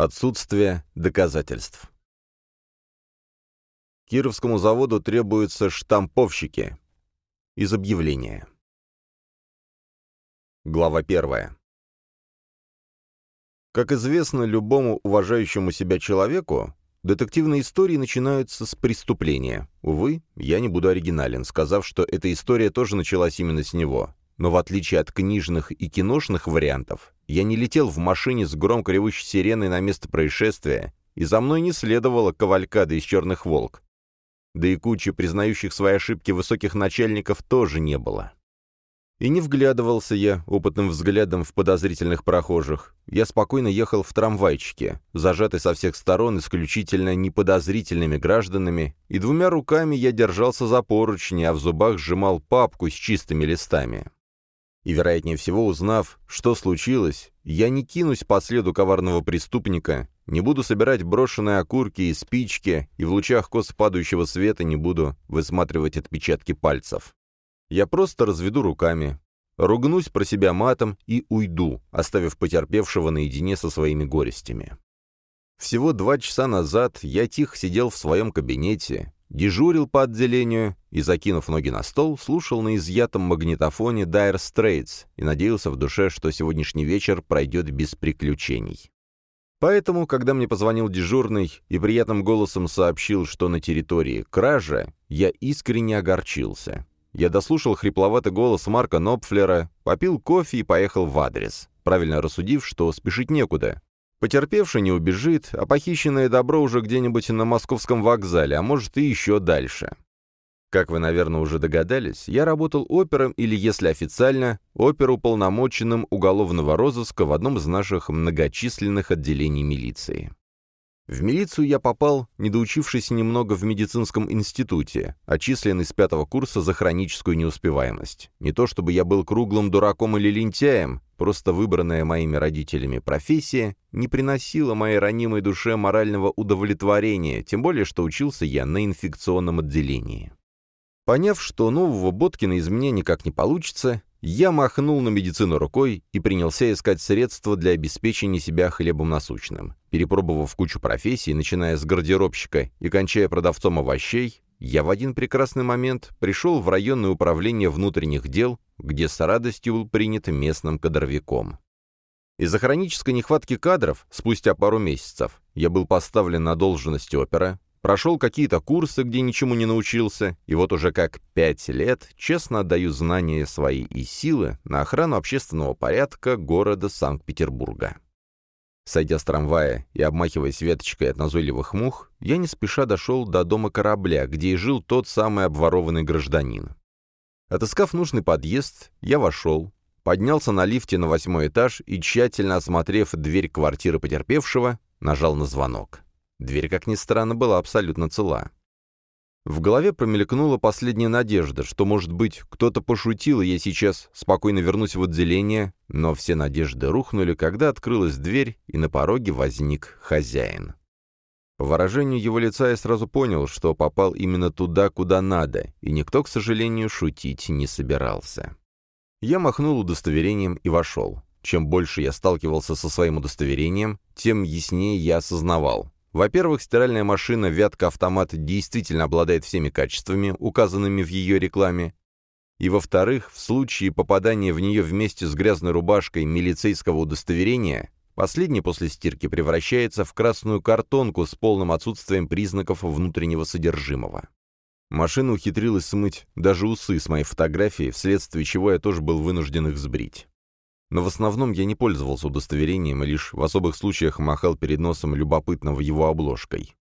Отсутствие доказательств. Кировскому заводу требуются штамповщики. Из объявления. Глава первая. Как известно любому уважающему себя человеку, детективные истории начинаются с преступления. Увы, я не буду оригинален, сказав, что эта история тоже началась именно с него. Но в отличие от книжных и киношных вариантов, я не летел в машине с громко ревущей сиреной на место происшествия, и за мной не следовала кавалькада из «Черных волк». Да и кучи признающих свои ошибки высоких начальников тоже не было. И не вглядывался я опытным взглядом в подозрительных прохожих. Я спокойно ехал в трамвайчике, зажатый со всех сторон исключительно неподозрительными гражданами, и двумя руками я держался за поручни, а в зубах сжимал папку с чистыми листами. И, вероятнее всего, узнав, что случилось, я не кинусь по следу коварного преступника, не буду собирать брошенные окурки и спички, и в лучах кос падающего света не буду высматривать отпечатки пальцев. Я просто разведу руками, ругнусь про себя матом и уйду, оставив потерпевшего наедине со своими горестями. Всего два часа назад я тихо сидел в своем кабинете, дежурил по отделению и, закинув ноги на стол, слушал на изъятом магнитофоне Dire Straits и надеялся в душе, что сегодняшний вечер пройдет без приключений. Поэтому, когда мне позвонил дежурный и приятным голосом сообщил, что на территории кража, я искренне огорчился. Я дослушал хрипловатый голос Марка Нопфлера, попил кофе и поехал в адрес, правильно рассудив, что спешить некуда. Потерпевший не убежит, а похищенное добро уже где-нибудь на московском вокзале, а может и еще дальше. Как вы, наверное, уже догадались, я работал опером или, если официально, оперуполномоченным уголовного розыска в одном из наших многочисленных отделений милиции. В милицию я попал, не доучившись немного в медицинском институте, отчисленный с пятого курса за хроническую неуспеваемость. Не то чтобы я был круглым дураком или лентяем, просто выбранная моими родителями профессия не приносила моей ранимой душе морального удовлетворения, тем более что учился я на инфекционном отделении. Поняв, что нового Боткина из меня никак не получится, я махнул на медицину рукой и принялся искать средства для обеспечения себя хлебом насущным. Перепробовав кучу профессий, начиная с гардеробщика и кончая продавцом овощей, я в один прекрасный момент пришел в районное управление внутренних дел, где с радостью был принят местным кадровиком. Из-за хронической нехватки кадров, спустя пару месяцев, я был поставлен на должность опера, Прошел какие-то курсы, где ничему не научился, и вот уже как пять лет честно отдаю знания свои и силы на охрану общественного порядка города Санкт-Петербурга. Сойдя с трамвая и обмахиваясь веточкой от назойливых мух, я не спеша дошел до дома корабля, где и жил тот самый обворованный гражданин. Отыскав нужный подъезд, я вошел, поднялся на лифте на восьмой этаж и, тщательно осмотрев дверь квартиры потерпевшего, нажал на звонок. Дверь, как ни странно, была абсолютно цела. В голове промелькнула последняя надежда, что, может быть, кто-то пошутил, и я сейчас спокойно вернусь в отделение, но все надежды рухнули, когда открылась дверь, и на пороге возник хозяин. По выражению его лица я сразу понял, что попал именно туда, куда надо, и никто, к сожалению, шутить не собирался. Я махнул удостоверением и вошел. Чем больше я сталкивался со своим удостоверением, тем яснее я осознавал. Во-первых, стиральная машина «Вятка-автомат» действительно обладает всеми качествами, указанными в ее рекламе. И во-вторых, в случае попадания в нее вместе с грязной рубашкой милицейского удостоверения, последнее после стирки превращается в красную картонку с полным отсутствием признаков внутреннего содержимого. Машина ухитрилась смыть даже усы с моей фотографии, вследствие чего я тоже был вынужден их сбрить. Но в основном я не пользовался удостоверением и лишь в особых случаях махал перед носом любопытного его обложкой.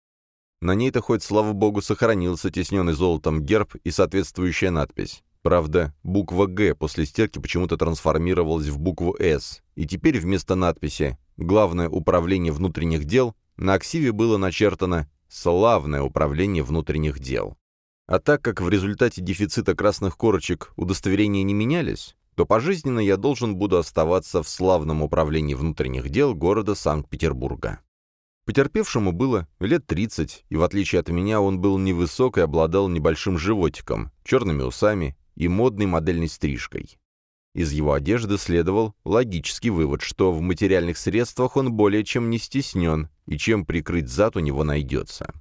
На ней-то хоть, слава богу, сохранился тесненный золотом герб и соответствующая надпись. Правда, буква «Г» после стирки почему-то трансформировалась в букву «С», и теперь вместо надписи «Главное управление внутренних дел» на аксиве было начертано «Славное управление внутренних дел». А так как в результате дефицита красных корочек удостоверения не менялись, то пожизненно я должен буду оставаться в славном управлении внутренних дел города Санкт-Петербурга. Потерпевшему было лет 30, и в отличие от меня он был невысок и обладал небольшим животиком, черными усами и модной модельной стрижкой. Из его одежды следовал логический вывод, что в материальных средствах он более чем не стеснен, и чем прикрыть зад у него найдется.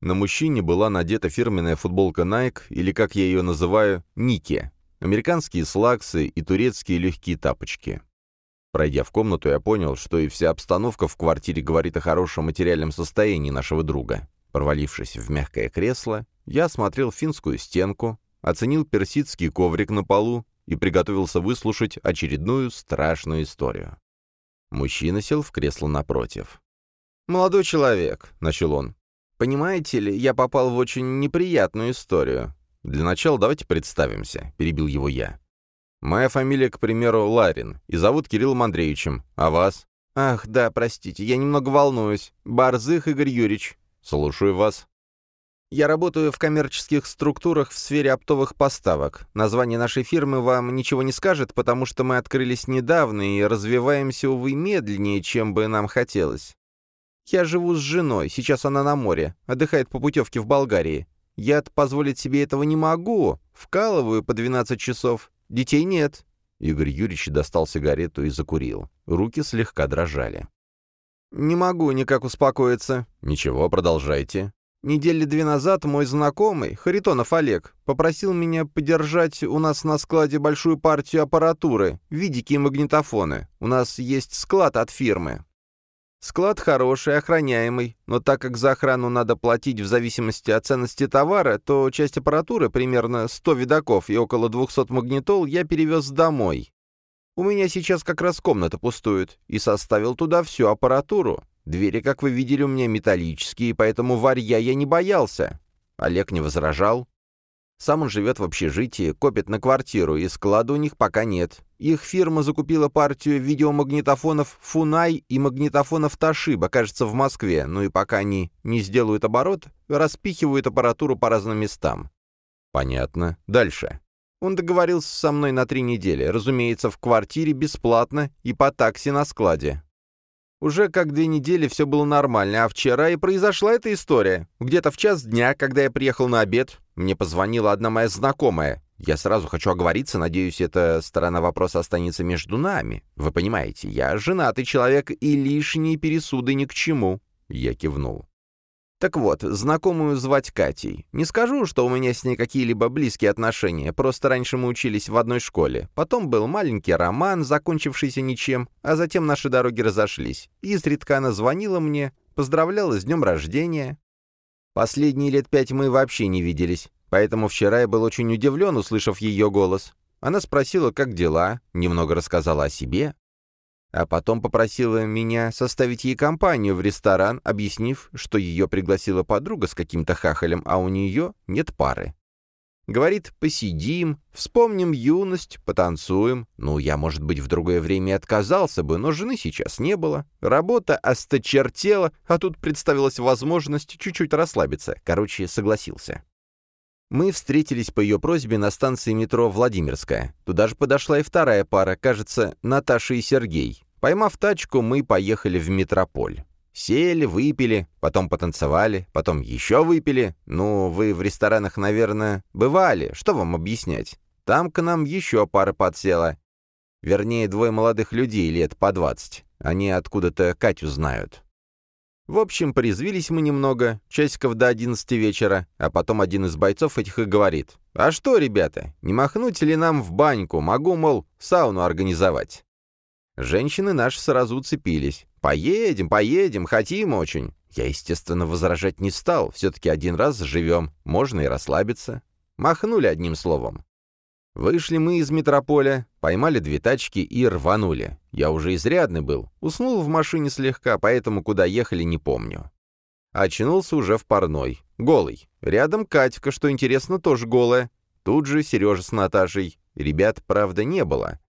На мужчине была надета фирменная футболка Nike, или, как я ее называю, Ники, американские слаксы и турецкие легкие тапочки. Пройдя в комнату, я понял, что и вся обстановка в квартире говорит о хорошем материальном состоянии нашего друга. Провалившись в мягкое кресло, я осмотрел финскую стенку, оценил персидский коврик на полу и приготовился выслушать очередную страшную историю. Мужчина сел в кресло напротив. «Молодой человек», — начал он, — «понимаете ли, я попал в очень неприятную историю. Для начала давайте представимся», — перебил его я. «Моя фамилия, к примеру, Ларин, и зовут Кириллом Андреевичем. А вас?» «Ах, да, простите, я немного волнуюсь. Барзых Игорь Юрьевич». «Слушаю вас». Я работаю в коммерческих структурах в сфере оптовых поставок. Название нашей фирмы вам ничего не скажет, потому что мы открылись недавно и развиваемся, увы, медленнее, чем бы нам хотелось. Я живу с женой, сейчас она на море, отдыхает по путевке в Болгарии. Я позволить себе этого не могу, вкалываю по 12 часов, детей нет». Игорь Юрьевич достал сигарету и закурил. Руки слегка дрожали. «Не могу никак успокоиться». «Ничего, продолжайте». Недели две назад мой знакомый, Харитонов Олег, попросил меня подержать у нас на складе большую партию аппаратуры, видики и магнитофоны. У нас есть склад от фирмы. Склад хороший, охраняемый, но так как за охрану надо платить в зависимости от ценности товара, то часть аппаратуры, примерно 100 видаков и около 200 магнитол, я перевез домой. У меня сейчас как раз комната пустует, и составил туда всю аппаратуру. Двери, как вы видели, у меня металлические, поэтому варья я не боялся. Олег не возражал. Сам он живет в общежитии, копит на квартиру, и склада у них пока нет. Их фирма закупила партию видеомагнитофонов «Фунай» и магнитофонов «Тошиба», кажется, в Москве, ну и пока они не сделают оборот, распихивают аппаратуру по разным местам. Понятно. Дальше. Он договорился со мной на три недели, разумеется, в квартире бесплатно и по такси на складе. Уже как две недели все было нормально, а вчера и произошла эта история. Где-то в час дня, когда я приехал на обед, мне позвонила одна моя знакомая. Я сразу хочу оговориться, надеюсь, эта сторона вопроса останется между нами. Вы понимаете, я женатый человек, и лишние пересуды ни к чему. Я кивнул. Так вот, знакомую звать Катей. Не скажу, что у меня с ней какие-либо близкие отношения, просто раньше мы учились в одной школе. Потом был маленький роман, закончившийся ничем, а затем наши дороги разошлись. Изредка она звонила мне, поздравляла с днем рождения. Последние лет пять мы вообще не виделись, поэтому вчера я был очень удивлен, услышав ее голос. Она спросила, как дела, немного рассказала о себе, а потом попросила меня составить ей компанию в ресторан, объяснив, что ее пригласила подруга с каким-то хахалем, а у нее нет пары. Говорит, посидим, вспомним юность, потанцуем. Ну, я, может быть, в другое время отказался бы, но жены сейчас не было. Работа осточертела, а тут представилась возможность чуть-чуть расслабиться. Короче, согласился. Мы встретились по ее просьбе на станции метро «Владимирская». Туда же подошла и вторая пара, кажется, Наташа и Сергей. Поймав тачку, мы поехали в метрополь. Сели, выпили, потом потанцевали, потом еще выпили. Ну, вы в ресторанах, наверное, бывали, что вам объяснять? Там к нам еще пара подсела. Вернее, двое молодых людей лет по двадцать. Они откуда-то Катю знают. В общем, порезвились мы немного, часиков до одиннадцати вечера, а потом один из бойцов этих и говорит. «А что, ребята, не махнуть ли нам в баньку? Могу, мол, сауну организовать». Женщины наши сразу уцепились. «Поедем, поедем, хотим очень». Я, естественно, возражать не стал. Все-таки один раз живем, можно и расслабиться. Махнули одним словом. Вышли мы из метрополя, поймали две тачки и рванули. Я уже изрядный был, уснул в машине слегка, поэтому куда ехали не помню. Очнулся уже в парной, голый. Рядом Катька, что интересно, тоже голая. Тут же Сережа с Наташей. Ребят, правда, не было.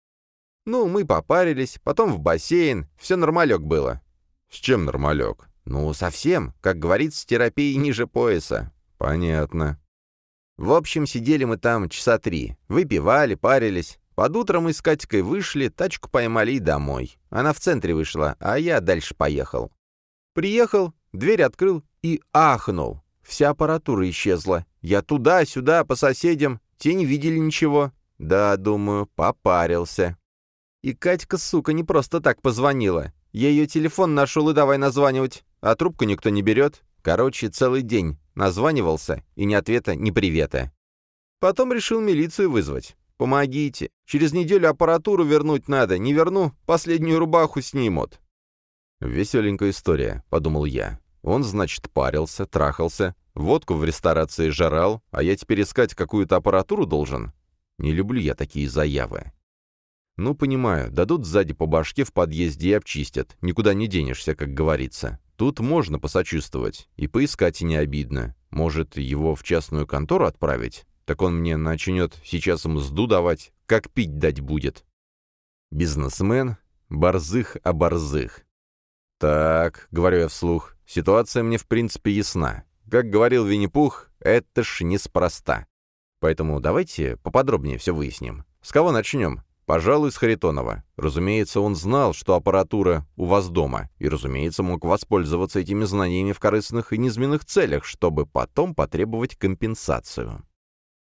Ну, мы попарились, потом в бассейн, все нормалек было. С чем нормалек? Ну, совсем, как говорится, терапии ниже пояса. Понятно. В общем, сидели мы там часа три. Выпивали, парились. Под утро мы с Катькой вышли, тачку поймали и домой. Она в центре вышла, а я дальше поехал. Приехал, дверь открыл и ахнул. Вся аппаратура исчезла. Я туда-сюда, по соседям. Те не видели ничего. Да, думаю, попарился. И Катька, сука, не просто так позвонила. Я ее телефон нашел и давай названивать. А трубку никто не берет. Короче, целый день названивался, и ни ответа, ни привета. Потом решил милицию вызвать. Помогите. Через неделю аппаратуру вернуть надо. Не верну, последнюю рубаху снимут. Веселенькая история, подумал я. Он, значит, парился, трахался, водку в ресторации жрал, а я теперь искать какую-то аппаратуру должен? Не люблю я такие заявы. Ну, понимаю, дадут сзади по башке в подъезде и обчистят. Никуда не денешься, как говорится. Тут можно посочувствовать. И поискать и не обидно. Может, его в частную контору отправить? Так он мне начнет сейчас мзду давать, как пить дать будет. Бизнесмен, борзых о борзых. Так, говорю я вслух, ситуация мне в принципе ясна. Как говорил Винни-Пух, это ж неспроста. Поэтому давайте поподробнее все выясним. С кого начнем? Пожалуй, с Харитонова. Разумеется, он знал, что аппаратура у вас дома, и, разумеется, мог воспользоваться этими знаниями в корыстных и низменных целях, чтобы потом потребовать компенсацию.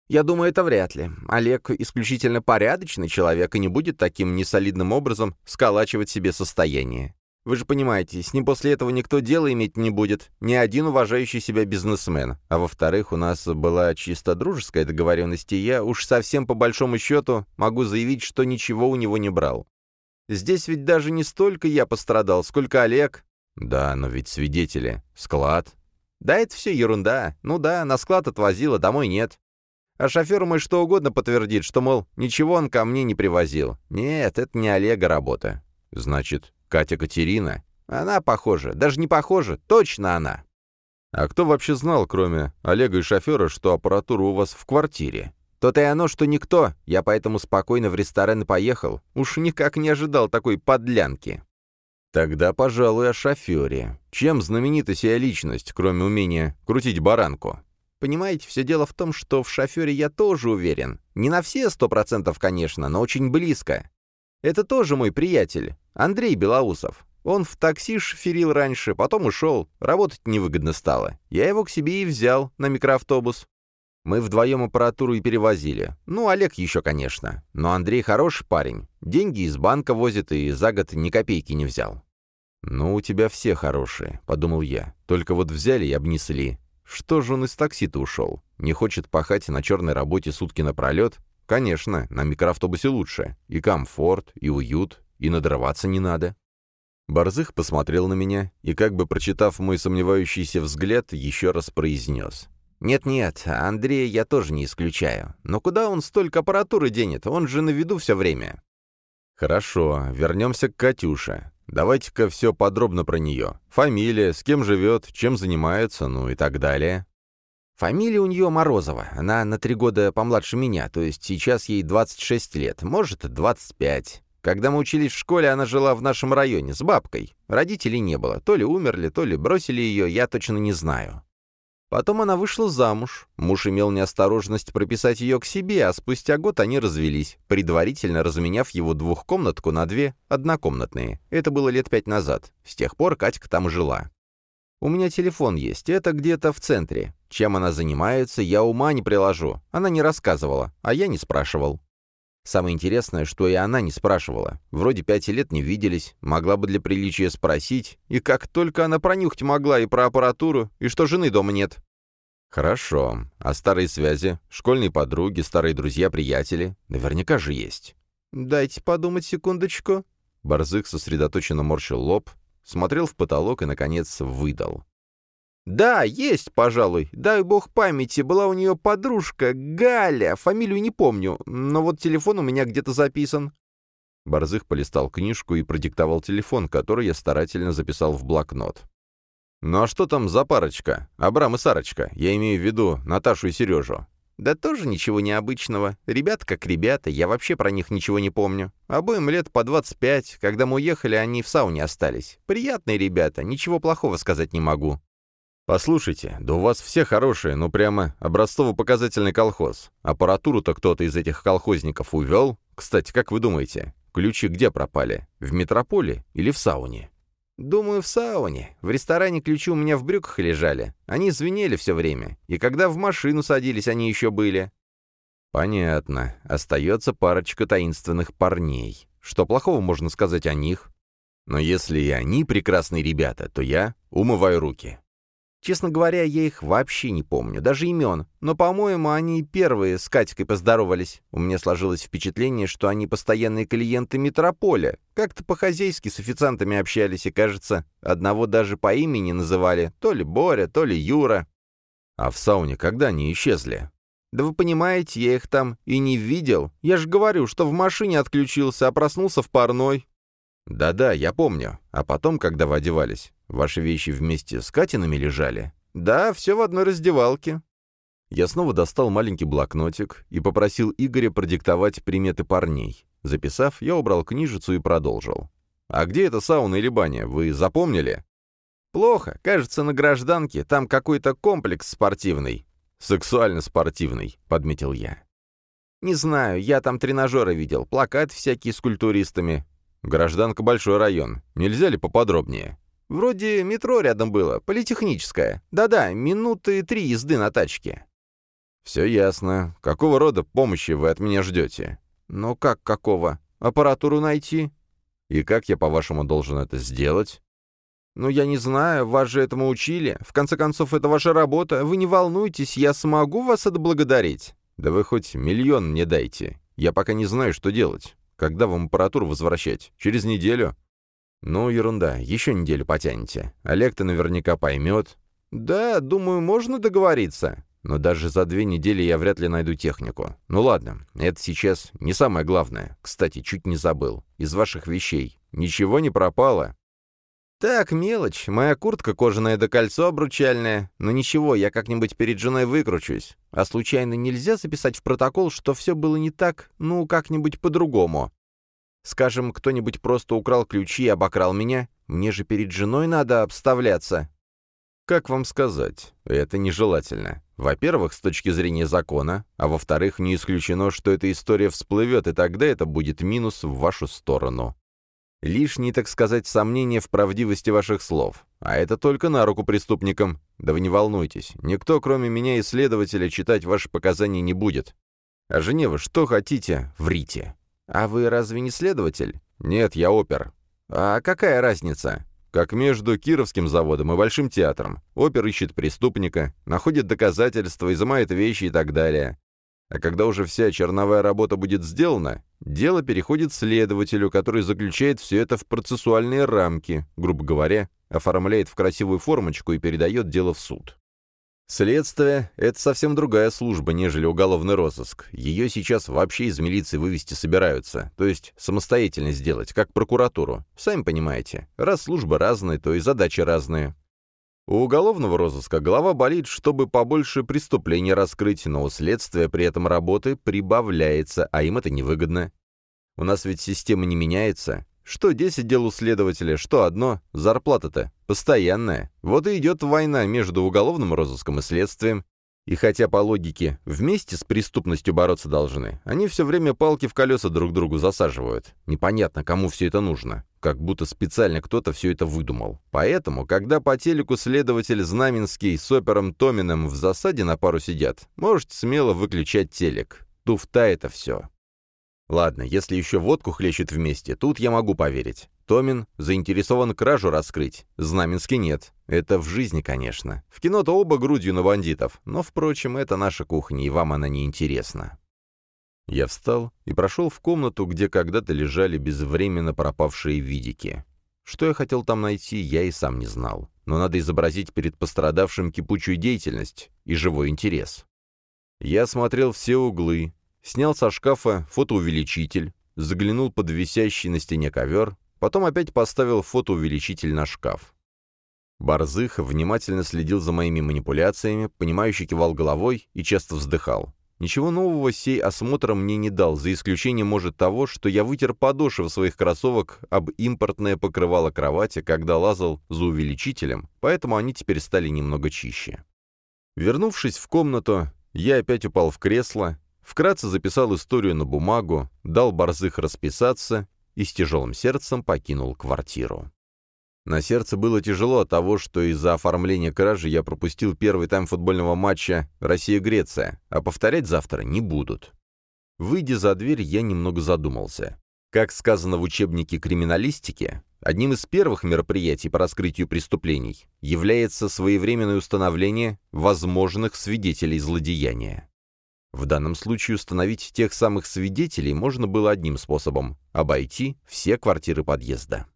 Я думаю, это вряд ли. Олег исключительно порядочный человек и не будет таким несолидным образом сколачивать себе состояние. Вы же понимаете, с ним после этого никто дела иметь не будет, ни один уважающий себя бизнесмен. А во-вторых, у нас была чисто дружеская договоренность, и я уж совсем по большому счету могу заявить, что ничего у него не брал. Здесь ведь даже не столько я пострадал, сколько Олег. Да, но ведь свидетели. Склад. Да это все ерунда. Ну да, на склад отвозила, домой нет. А шофер мой что угодно подтвердит, что, мол, ничего он ко мне не привозил. Нет, это не Олега работа. Значит, Катя Катерина? Она похожа. Даже не похожа. Точно она. А кто вообще знал, кроме Олега и шофера, что аппаратура у вас в квартире? То-то и оно, что никто. Я поэтому спокойно в ресторан поехал. Уж никак не ожидал такой подлянки. Тогда, пожалуй, о шофере. Чем знаменита сия личность, кроме умения крутить баранку? Понимаете, все дело в том, что в шофере я тоже уверен. Не на все сто процентов, конечно, но очень близко. Это тоже мой приятель, Андрей Белоусов. Он в такси шоферил раньше, потом ушел, работать невыгодно стало. Я его к себе и взял на микроавтобус. Мы вдвоем аппаратуру и перевозили. Ну, Олег еще, конечно. Но Андрей хороший парень. Деньги из банка возит и за год ни копейки не взял. «Ну, у тебя все хорошие», — подумал я. «Только вот взяли и обнесли. Что же он из такси-то ушел? Не хочет пахать на черной работе сутки напролет? Конечно, на микроавтобусе лучше. И комфорт, и уют, и надрываться не надо. Борзых посмотрел на меня и, как бы прочитав мой сомневающийся взгляд, еще раз произнес. «Нет-нет, Андрея я тоже не исключаю. Но куда он столько аппаратуры денет? Он же на виду все время». «Хорошо, вернемся к Катюше. Давайте-ка все подробно про нее. Фамилия, с кем живет, чем занимается, ну и так далее. Фамилия у нее Морозова. Она на три года помладше меня, то есть сейчас ей 26 лет, может, 25. Когда мы учились в школе, она жила в нашем районе с бабкой. Родителей не было. То ли умерли, то ли бросили ее, я точно не знаю. Потом она вышла замуж. Муж имел неосторожность прописать ее к себе, а спустя год они развелись, предварительно разменяв его двухкомнатку на две однокомнатные. Это было лет пять назад. С тех пор Катька там жила. У меня телефон есть, это где-то в центре. Чем она занимается, я ума не приложу. Она не рассказывала, а я не спрашивал. Самое интересное, что и она не спрашивала. Вроде пяти лет не виделись, могла бы для приличия спросить, и как только она пронюхать могла и про аппаратуру, и что жены дома нет. Хорошо. А старые связи? Школьные подруги, старые друзья-приятели? Наверняка же есть. Дайте подумать секундочку. Борзых сосредоточенно морщил лоб, смотрел в потолок и, наконец, выдал. «Да, есть, пожалуй. Дай бог памяти, была у нее подружка, Галя, фамилию не помню, но вот телефон у меня где-то записан». Борзых полистал книжку и продиктовал телефон, который я старательно записал в блокнот. «Ну а что там за парочка? Абрам и Сарочка. Я имею в виду Наташу и Сережу». «Да тоже ничего необычного. Ребята как ребята, я вообще про них ничего не помню. Обоим лет по 25. Когда мы уехали, они в сауне остались. Приятные ребята, ничего плохого сказать не могу. «Послушайте, да у вас все хорошие, ну прямо образцово-показательный колхоз. Аппаратуру-то кто-то из этих колхозников увел? Кстати, как вы думаете, ключи где пропали? В метрополе или в сауне?» «Думаю, в сауне. В ресторане ключи у меня в брюках лежали. Они звенели все время. И когда в машину садились, они еще были». Понятно. Остается парочка таинственных парней. Что плохого можно сказать о них? Но если и они прекрасные ребята, то я умываю руки. Честно говоря, я их вообще не помню, даже имен. Но, по-моему, они первые с Катькой поздоровались. У меня сложилось впечатление, что они постоянные клиенты Метрополя. Как-то по-хозяйски с официантами общались, и, кажется, одного даже по имени называли. То ли Боря, то ли Юра. А в сауне когда они исчезли? Да вы понимаете, я их там и не видел. Я же говорю, что в машине отключился, а проснулся в парной. «Да-да, я помню. А потом, когда вы одевались, ваши вещи вместе с Катинами лежали?» «Да, все в одной раздевалке». Я снова достал маленький блокнотик и попросил Игоря продиктовать приметы парней. Записав, я убрал книжицу и продолжил. «А где эта сауна или баня? Вы запомнили?» «Плохо. Кажется, на гражданке. Там какой-то комплекс спортивный». «Сексуально-спортивный», — подметил я. «Не знаю. Я там тренажеры видел. Плакат всякие с культуристами. «Гражданка большой район. Нельзя ли поподробнее?» «Вроде метро рядом было, политехническое. Да-да, минуты три езды на тачке». «Все ясно. Какого рода помощи вы от меня ждете?» «Ну как какого? Аппаратуру найти?» «И как я, по-вашему, должен это сделать?» «Ну, я не знаю, вас же этому учили. В конце концов, это ваша работа. Вы не волнуйтесь, я смогу вас отблагодарить». «Да вы хоть миллион мне дайте. Я пока не знаю, что делать. Когда вам аппаратуру возвращать? Через неделю?» «Ну, ерунда, еще неделю потянете. Олег-то наверняка поймет». «Да, думаю, можно договориться. Но даже за две недели я вряд ли найду технику. Ну ладно, это сейчас не самое главное. Кстати, чуть не забыл. Из ваших вещей ничего не пропало?» «Так, мелочь. Моя куртка кожаная да кольцо обручальное. Но ничего, я как-нибудь перед женой выкручусь. А случайно нельзя записать в протокол, что все было не так, ну, как-нибудь по-другому? Скажем, кто-нибудь просто украл ключи и обокрал меня? Мне же перед женой надо обставляться». «Как вам сказать? Это нежелательно. Во-первых, с точки зрения закона, а во-вторых, не исключено, что эта история всплывет, и тогда это будет минус в вашу сторону. Лишние, так сказать, сомнения в правдивости ваших слов. А это только на руку преступникам. Да вы не волнуйтесь, никто, кроме меня и следователя, читать ваши показания не будет. А Женева, что хотите, врите. А вы разве не следователь? Нет, я опер. А какая разница? Как между Кировским заводом и Большим театром. Опер ищет преступника, находит доказательства, изымает вещи и так далее. А когда уже вся черновая работа будет сделана, дело переходит следователю, который заключает все это в процессуальные рамки, грубо говоря, оформляет в красивую формочку и передает дело в суд. Следствие — это совсем другая служба, нежели уголовный розыск. Ее сейчас вообще из милиции вывести собираются, то есть самостоятельно сделать, как прокуратуру. Сами понимаете, раз службы разные, то и задачи разные. У уголовного розыска голова болит, чтобы побольше преступлений раскрыть, но у следствия при этом работы прибавляется, а им это невыгодно. У нас ведь система не меняется. Что 10 дел у следователя, что одно, зарплата-то постоянная. Вот и идет война между уголовным розыском и следствием. И хотя по логике вместе с преступностью бороться должны, они все время палки в колеса друг другу засаживают. Непонятно, кому все это нужно. Как будто специально кто-то все это выдумал. Поэтому, когда по телеку следователь Знаменский с опером Томиным в засаде на пару сидят, можете смело выключать телек. Туфта это все. Ладно, если еще водку хлещет вместе, тут я могу поверить. Томин заинтересован кражу раскрыть, Знаменский нет. Это в жизни, конечно. В кино-то оба грудью на бандитов, но, впрочем, это наша кухня, и вам она не интересна. Я встал и прошел в комнату, где когда-то лежали безвременно пропавшие видики. Что я хотел там найти, я и сам не знал. Но надо изобразить перед пострадавшим кипучую деятельность и живой интерес. Я смотрел все углы, Снял со шкафа фотоувеличитель, заглянул под висящий на стене ковер, потом опять поставил фотоувеличитель на шкаф. Барзых внимательно следил за моими манипуляциями, понимающе кивал головой и часто вздыхал. Ничего нового сей осмотр мне не дал, за исключением, может, того, что я вытер подошвы своих кроссовок об импортное покрывало кровати, когда лазал за увеличителем, поэтому они теперь стали немного чище. Вернувшись в комнату, я опять упал в кресло Вкратце записал историю на бумагу, дал Борзых расписаться и с тяжелым сердцем покинул квартиру. На сердце было тяжело от того, что из-за оформления кражи я пропустил первый тайм футбольного матча Россия-Греция, а повторять завтра не будут. Выйдя за дверь, я немного задумался. Как сказано в учебнике криминалистики, одним из первых мероприятий по раскрытию преступлений является своевременное установление возможных свидетелей злодеяния. В данном случае установить тех самых свидетелей можно было одним способом – обойти все квартиры подъезда.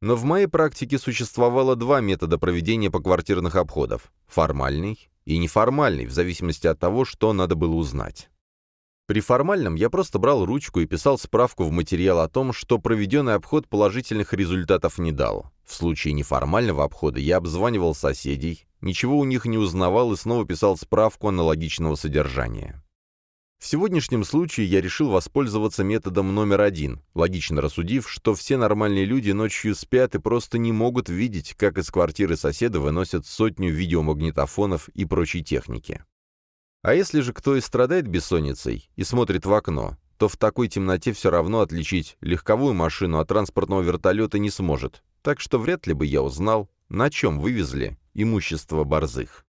Но в моей практике существовало два метода проведения поквартирных обходов – формальный и неформальный, в зависимости от того, что надо было узнать. При формальном я просто брал ручку и писал справку в материал о том, что проведенный обход положительных результатов не дал. В случае неформального обхода я обзванивал соседей, ничего у них не узнавал и снова писал справку аналогичного содержания. В сегодняшнем случае я решил воспользоваться методом номер один, логично рассудив, что все нормальные люди ночью спят и просто не могут видеть, как из квартиры соседа выносят сотню видеомагнитофонов и прочей техники. А если же кто и страдает бессонницей и смотрит в окно, то в такой темноте все равно отличить легковую машину от транспортного вертолета не сможет, так что вряд ли бы я узнал, на чем вывезли имущество борзых.